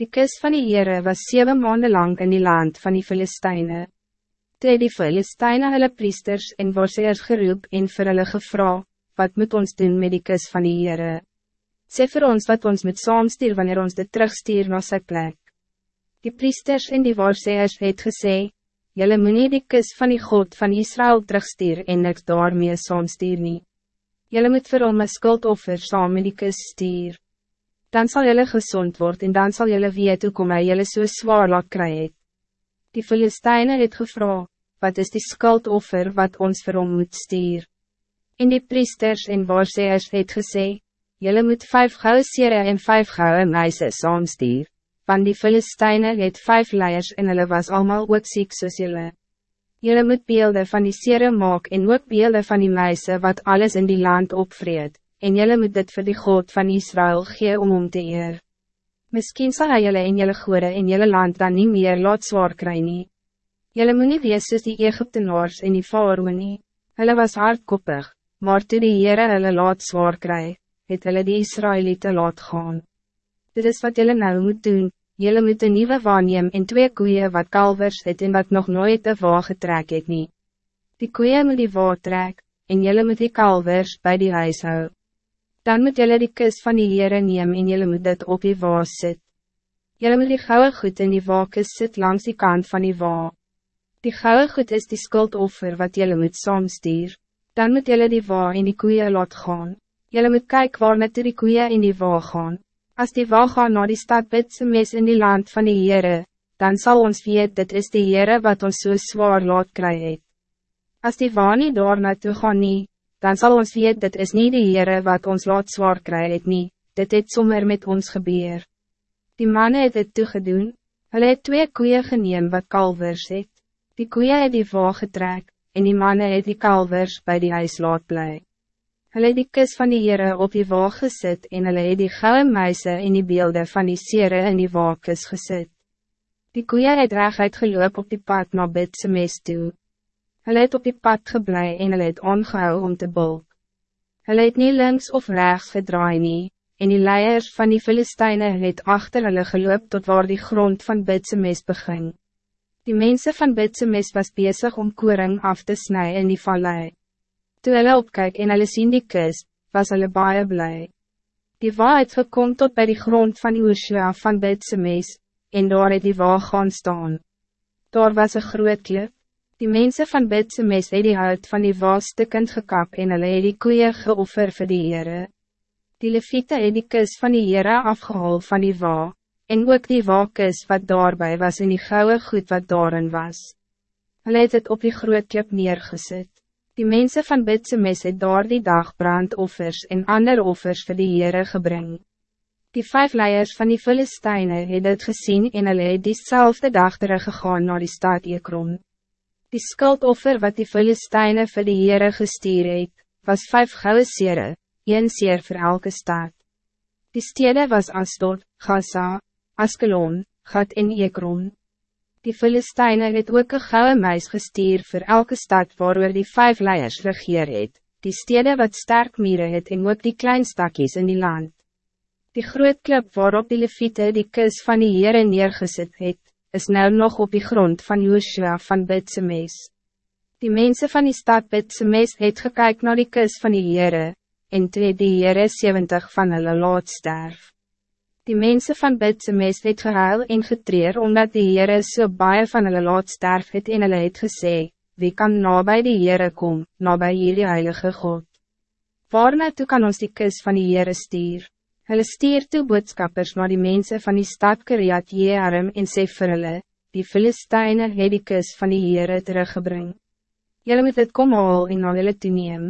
Die kus van die Heere was zeven maanden lang in die land van die Filisteine. Toe die Filisteine hulle priesters en waarseers geroep en vir hulle gevra, wat moet ons doen met die kus van die Heere? Sê vir ons wat ons moet saamstuur wanneer ons dit terugstuur na sy plek. Die priesters en die waarseers het gesê, Jylle moet nie die kus van die God van Israël terugstuur en niks daarmee saamstuur nie. Jylle moet vir hom een skuldoffer saam met die kus stuur. Dan zal jylle gezond worden en dan zal jylle weet hoe kom hy jylle so zwaar laat kry het. Die Filisteine het gevra, wat is die skuldoffer wat ons vir hom moet stuur? En die priesters en waarseers het gesê, jylle moet vijf gouden sere en vijf gouden meise saamstuur want die Filisteine het vijf leiers en hulle was allemaal ook ziek soos julle. Julle moet beelden van die sere maak en ook beelden van die meise wat alles in die land opvreed, en julle moet dit voor die God van Israël gee om om te eer. Misschien zal hij julle en julle goede in julle land dan niet meer laat zwaar kry nie. Julle moet nie wees soos die Egyptenaars en die Faroe nie. Hulle was hardkoppig, maar toe die Heere hulle laat zwaar kry, het hulle die Israëlieten laat gaan. Dit is wat julle nou moet doen, Jullie moet een nieuwe waarneem en twee koeien wat kalvers het en wat nog nooit de waag getrek het nie. Die koeien moet die waag trek, en jullie moet die kalvers bij die huis hou. Dan moet jullie die kus van die Heere neem en jullie moet dit op die waag sit. Jullie moet die gouden goed in die waakes sit langs die kant van die waag. Die gouden goed is die skuldoffer wat jullie moet saamstuur. Dan moet jullie die waag in die koeien laat gaan. Jullie moet kijken waar net die koeien in die waag gaan. Als die wal gaan naar die stad Bitsemes in die land van die Heere, dan zal ons weet dit is die Heere wat ons so zwaar laat kry het. As die wal nie daar naartoe gaan nie, dan zal ons weet dit is niet die Heere wat ons laat zwaar kry het nie, dit sommer met ons gebeur. Die mannen het het toegedoen, hulle het twee koeien geneem wat kalvers het, die koeien het die wal getrek, en die mannen het die kalvers bij die huis laat blij. Hulle het die kus van die Heere op die waag gesit en hulle het die gouden meise en die beelden van die sere in die waakus gesit. Die koeie het reguit geloop op die pad na Bidse mes toe. Hulle het op die pad geblei en hulle het ongehou om te bulk. Hulle het nie links of rechts gedraai nie, en die leiers van die Filisteine het achter hulle geloop tot waar die grond van Bidse mes begin. Die mensen van Bidse mes was bezig om koring af te snijden in die vallei. Toe hulle opkyk en hulle sien die kus, was hulle baie blij. Die waa het gekom tot bij die grond van Oosja van Bidsemes, en daar het die waa gaan staan. Daar was een groot klip. Die mensen van Bidsemes het die hout van die waa stukkend gekap en hulle het die koeie geoffer vir die Heere. Die leviete het die kus van die Heere afgehaal van die waa, en ook die waakus wat daarbij was in die gouden goed wat daarin was. Hulle het het op die groot klip neergezet. Die mensen van Bitsemes het daar die dag brandoffers en ander offers vir die Heere gebring. Die vijf leiers van die Filisteine het het gezien en hulle het diezelfde dag teruggegaan naar die stad Ekron. Die skuldoffer wat die Filisteine vir die Heere gestuur het, was vijf gouden sere, een seer voor elke stad. Die stede was Asdod, Gaza, Askelon, Gat en Ekron. Die Filisteine het ook een gouden muis gestuur voor elke stad waar die vijf leiers regeer het, die stede wat sterk mieren het en ook die klein stakjes in die land. Die groot klip waarop die leviete die kus van die Heere neergezet het, is nou nog op die grond van Joshua van Bitsemes. Die mensen van die stad Bitsemes het gekyk naar die kus van die Heere, en toe die Heere 70 van hulle laat sterf. Die mensen van Bidsemes het gehuil en getreer omdat die Heere so baie van hulle laat sterf het en hulle het gesê, wie kan nabij die Heere kom, nabij hierdie heilige God? Waarna toe kan ons die kus van die Heere stuur? Hulle stuur toe boodskappers naar die mensen van die stad Kiriat Jearim en sê vir hulle, die Filisteine het die kus van die Heere teruggebring. Julle moet het kom haal en na hulle toeneem.